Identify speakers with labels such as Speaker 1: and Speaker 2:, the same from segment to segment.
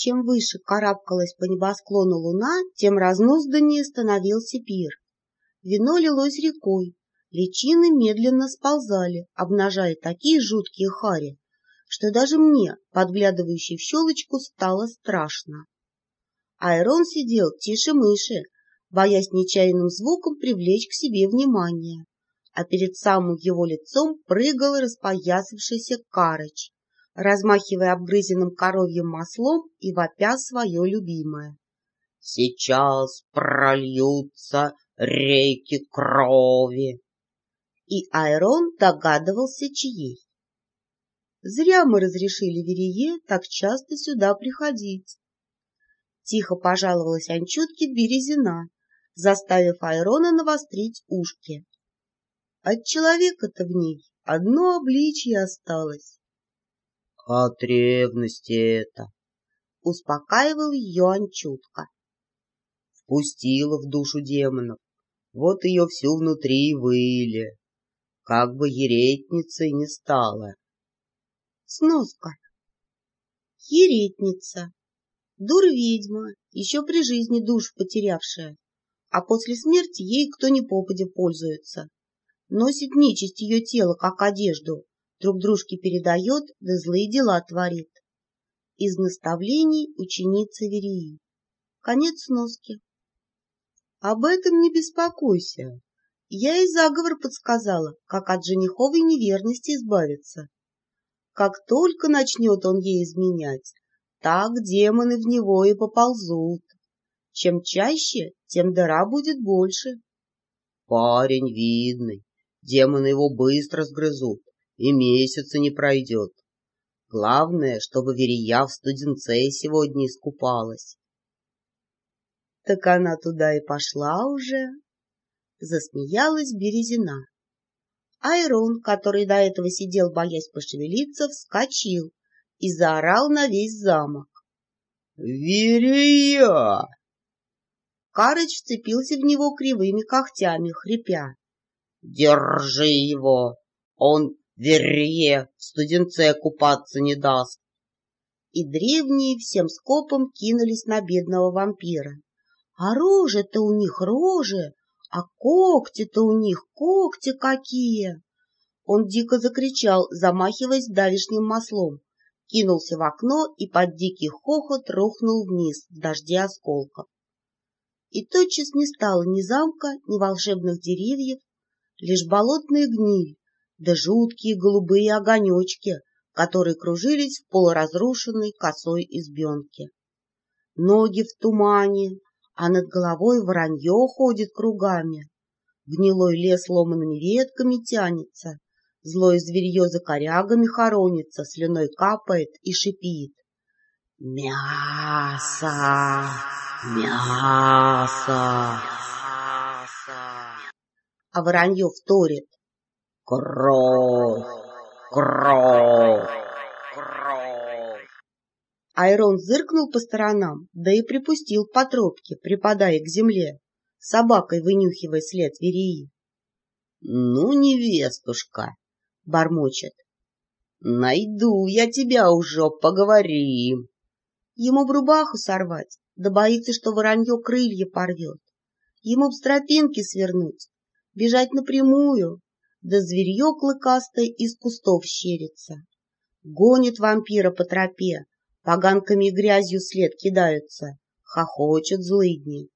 Speaker 1: Чем выше карабкалась по небосклону луна, тем разнузданнее становился пир. Вино лилось рекой, личины медленно сползали, обнажая такие жуткие хари, что даже мне, подглядывающей в щелочку, стало страшно. Айрон сидел тише мыши, боясь нечаянным звуком привлечь к себе внимание, а перед самым его лицом прыгал распоясавшийся карыч, размахивая обгрызенным коровьим маслом и вопя свое любимое.
Speaker 2: «Сейчас прольются реки крови!»
Speaker 1: И Айрон догадывался, чьей. Зря мы разрешили Верее так часто сюда приходить. Тихо пожаловалась Анчутке Березина, заставив Айрона навострить ушки. От человека-то в ней одно обличье осталось.
Speaker 2: — От ревности это!
Speaker 1: — успокаивал ее Анчутка.
Speaker 2: Впустила в душу демонов, вот ее всю внутри выли, как бы еретницей не стала.
Speaker 1: Сноска. Еретница. Дур-ведьма, еще при жизни душ потерявшая, а после смерти ей кто ни попадя пользуется. Носит нечисть ее тело, как одежду, друг дружке передает, да злые дела творит. Из наставлений ученицы Верии. Конец сноски. Об этом не беспокойся. Я и заговор подсказала, как от жениховой неверности избавиться. Как только начнет он ей изменять, так демоны в него и поползут. Чем чаще, тем дыра будет больше.
Speaker 2: Парень видный, демоны его быстро сгрызут, и месяца не пройдет. Главное, чтобы Верия в студенце сегодня искупалась.
Speaker 1: Так она туда и пошла уже. Засмеялась Березина. Айрон, который до этого сидел, боясь пошевелиться, вскочил и заорал на весь замок.
Speaker 2: «Верия!»
Speaker 1: Карыч вцепился в него кривыми когтями, хрипя.
Speaker 2: «Держи его! Он Верье студенце купаться не даст!»
Speaker 1: И древние всем скопом кинулись на бедного вампира. А рожи-то у них рожи, а когти-то у них когти какие! Он дико закричал, замахиваясь давишним маслом, кинулся в окно и под дикий хохот рухнул вниз в дожде осколков. И тотчас не стало ни замка, ни волшебных деревьев, лишь болотная гниль, да жуткие голубые огонечки, которые кружились в полуразрушенной косой избенке. Ноги в тумане, а над головой воронье ходит кругами. Гнилой лес ломанными ветками тянется, злое зверье за корягами хоронится, слюной капает и шипит.
Speaker 2: «Мясо! Мясо!»
Speaker 1: А воронье вторит.
Speaker 2: «Кровь! Кровь!»
Speaker 1: Айрон зыркнул по сторонам, да и припустил по тропке, припадая к земле, собакой вынюхивая след Верии.
Speaker 2: — Ну, невестушка, — бормочет, — найду я тебя уже, поговорим.
Speaker 1: Ему в рубаху сорвать, да боится, что воронье крылья порвет. Ему б с тропинки свернуть, бежать напрямую, да зверье клыкастое из кустов щерится. Гонит вампира по тропе, поганками и грязью след кидаются, хохочут злыдни.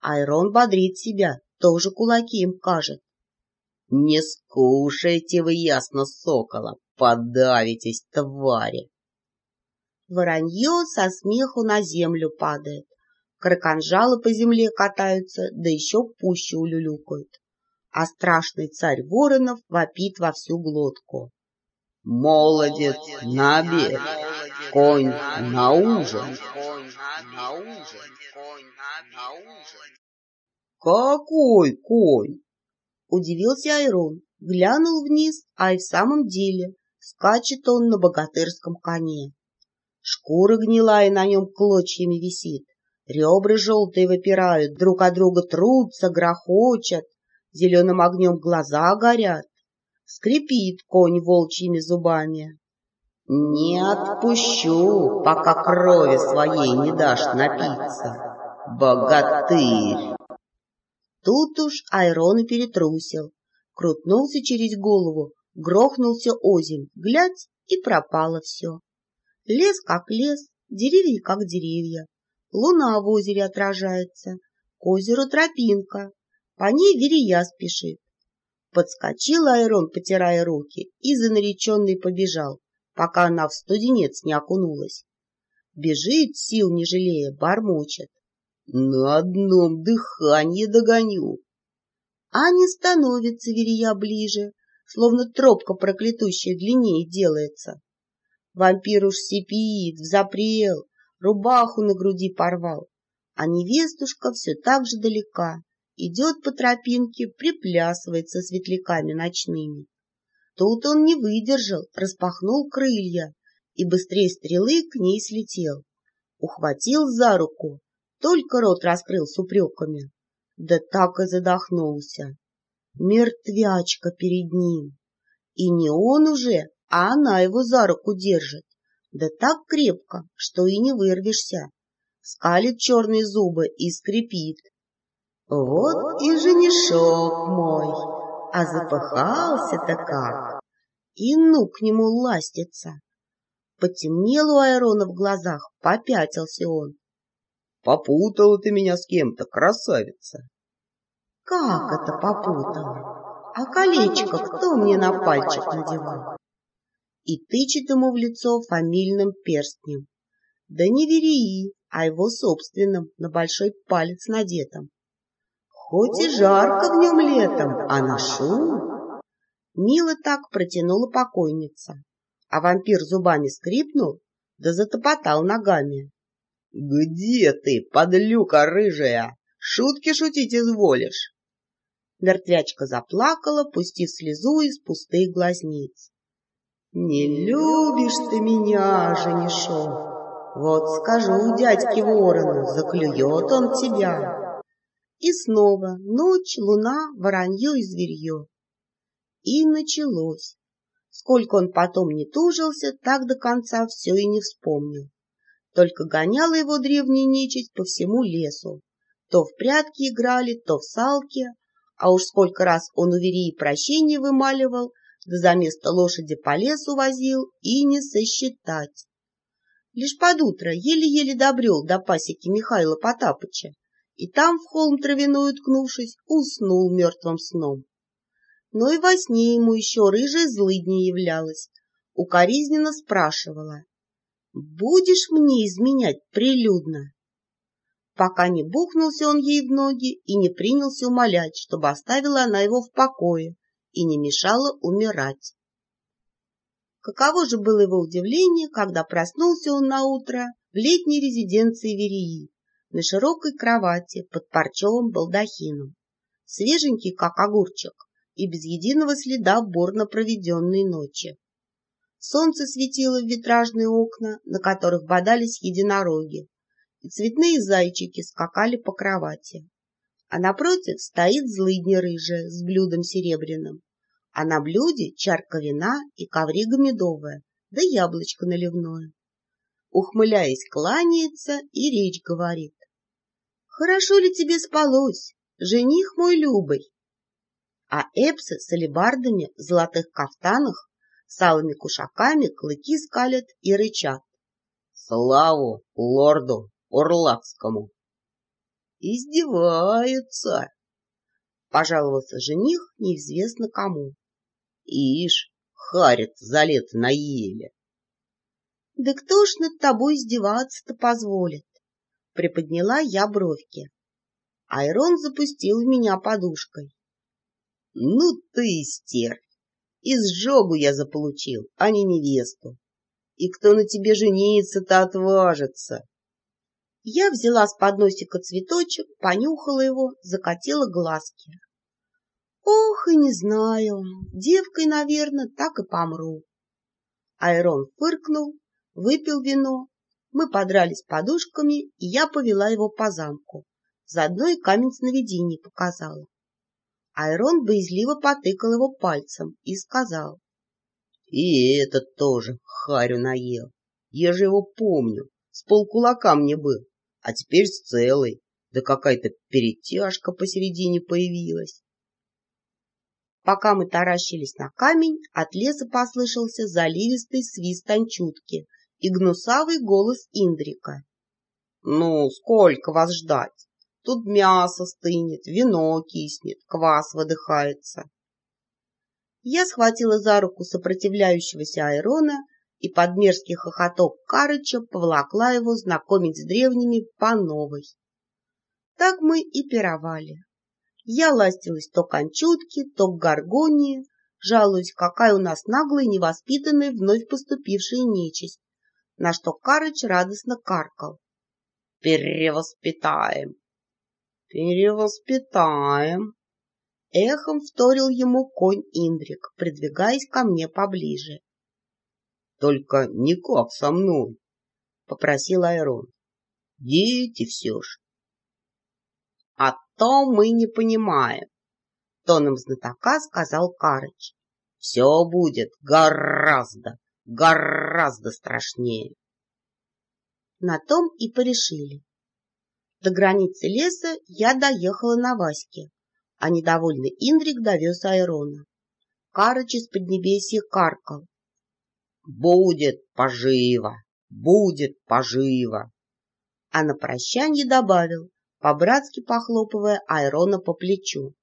Speaker 1: Айрон бодрит себя, тоже кулаки им кажет.
Speaker 2: Не скушайте вы ясно сокола, подавитесь, твари.
Speaker 1: Воронье со смеху на землю падает, краканжалы по земле катаются, да еще пуще улюлюкают. А страшный царь воронов вопит во всю глотку.
Speaker 2: Молодец на обед! конь на ужин.
Speaker 1: Какой конь? Удивился Айрон, глянул вниз, а и в самом деле скачет он на богатырском коне. Шкура гнилая на нем клочьями висит, ребра желтые выпирают, друг от друга трутся, грохочат, зеленым огнем глаза горят. Скрипит конь волчьими зубами.
Speaker 2: Не отпущу, пока крови своей не дашь напиться, богатырь.
Speaker 1: Тут уж Айрон и перетрусил, крутнулся через голову, грохнулся озимь, глядь, и пропало все. Лес как лес, деревья как деревья, луна в озере отражается, к озеру тропинка, по ней верия спешит. Подскочил Айрон, потирая руки, и за нареченной побежал, пока она в студенец не окунулась. Бежит, сил не жалея, бормочет.
Speaker 2: На одном дыхании догоню.
Speaker 1: А не становится верия ближе, словно тропка проклятущая длиннее делается. Вампир уж сипит, взапрел, рубаху на груди порвал, а невестушка все так же далека, идет по тропинке, приплясывает со светляками ночными. Тут он не выдержал, распахнул крылья и быстрее стрелы к ней слетел. Ухватил за руку, только рот раскрыл с упреками, да так и задохнулся. Мертвячка перед ним. И не он уже, а она его за руку держит. Да так крепко, что и не вырвешься. Скалит черные зубы и скрипит. Вот и женишок мой, а запыхался-то как. И ну к нему ластится. Потемнел у Айрона в глазах, попятился он.
Speaker 2: Попутала ты меня с кем-то, красавица.
Speaker 1: Как это попутала? А колечко кто мне на пальчик надевал? И тычет ему в лицо фамильным перстнем. Да не Верии, а его собственным, на большой палец надетым. Хоть и жарко в нем летом, а на шум. Мило так протянула покойница, а вампир зубами скрипнул, да затопотал ногами.
Speaker 2: «Где ты, подлюка рыжая? Шутки шутить изволишь?»
Speaker 1: Мертвячка заплакала, пустив слезу из пустых глазниц. «Не любишь ты меня, женишок, вот скажу дядьке ворону, заклюет он тебя». И снова ночь, луна, воронье и зверье. И началось. Сколько он потом не тужился, так до конца все и не вспомнил. Только гоняла его древняя нечисть по всему лесу. То в прятки играли, то в салки, а уж сколько раз он у Верии прощения вымаливал, да за место лошади по лесу возил, и не сосчитать. Лишь под утро еле-еле добрел до пасеки Михаила Потапыча, и там, в холм травяной уткнувшись, уснул мертвым сном. Но и во сне ему еще рыжая злыдня являлась, укоризненно спрашивала, «Будешь мне изменять прилюдно?» Пока не бухнулся он ей в ноги и не принялся умолять, чтобы оставила она его в покое и не мешала умирать. Каково же было его удивление, когда проснулся он на утро в летней резиденции Верии, на широкой кровати под парчевым балдахином, свеженький, как огурчик, и без единого следа борно проведенной ночи. Солнце светило в витражные окна, на которых бодались единороги, и цветные зайчики скакали по кровати. А напротив стоит злыдня рыжая с блюдом серебряным, а на блюде чарка вина и коврига медовая, да яблочко наливное. Ухмыляясь, кланяется и речь говорит. «Хорошо ли тебе спалось, жених мой любый?» А эпсы с алебардами в золотых кафтанах с алыми кушаками клыки скалят и рычат.
Speaker 2: «Славу лорду Орлакскому!»
Speaker 1: «Издеваются!» — пожаловался жених неизвестно кому.
Speaker 2: «Ишь, харит за лето на еле!»
Speaker 1: «Да кто ж над тобой издеваться-то позволит?» — приподняла я бровки. Айрон запустил в меня подушкой.
Speaker 2: «Ну ты, стервь! Изжогу я заполучил, а не невесту. И кто на тебе жениться-то отважится?»
Speaker 1: Я взяла с подносика цветочек, понюхала его, закатила глазки. Ох, и не знаю, девкой, наверное, так и помру. Айрон фыркнул, выпил вино, мы подрались подушками, и я повела его по замку. Заодно и камень сновидений показала. Айрон боязливо потыкал его пальцем и сказал.
Speaker 2: — И этот тоже харю наел. Я же его помню, с полкулака мне был, а теперь с целой, да какая-то перетяжка посередине появилась.
Speaker 1: Пока мы таращились на камень, от леса послышался заливистый свист анчутки и гнусавый голос Индрика.
Speaker 2: — Ну, сколько вас ждать? Тут мясо стынет, вино киснет, квас выдыхается.
Speaker 1: Я схватила за руку сопротивляющегося Айрона и под мерзкий хохоток Карыча повлакла его знакомить с древними по новой. Так мы и пировали. Я ластилась то к Анчутке, то к Гаргонии, жалуясь, какая у нас наглая невоспитанная вновь поступившая нечисть, на что Карыч радостно каркал.
Speaker 2: «Перевоспитаем!» «Перевоспитаем!»
Speaker 1: Эхом вторил ему конь Индрик, придвигаясь ко мне поближе.
Speaker 2: «Только никак со мной!» — попросил Айрон. «Дети все ж!»
Speaker 1: «А то мы не понимаем», — тоном знатока сказал Карыч.
Speaker 2: «Все будет гораздо, гораздо страшнее».
Speaker 1: На том и порешили. До границы леса я доехала на Ваське, а недовольный Индрик довез Айрона. Карыч из Поднебесья каркал.
Speaker 2: «Будет поживо, будет поживо!»
Speaker 1: А на прощанье добавил, по-братски похлопывая Айрона по плечу.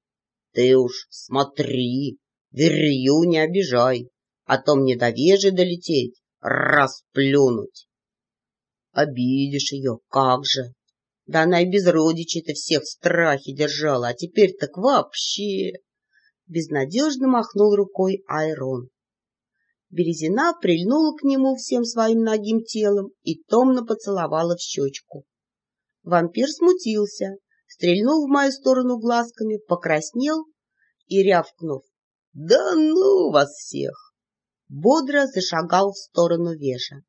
Speaker 2: — Ты уж смотри, верью не обижай, а то мне до вежи долететь, расплюнуть. Обидишь ее, как же! Да она и без родичей-то всех в страхе держала, а теперь так вообще...
Speaker 1: Безнадежно махнул рукой Айрон. Березина прильнула к нему всем своим ногим телом и томно поцеловала в щечку. Вампир смутился, стрельнул в мою сторону глазками, покраснел и, рявкнув «Да ну вас всех!» Бодро зашагал в сторону вежа.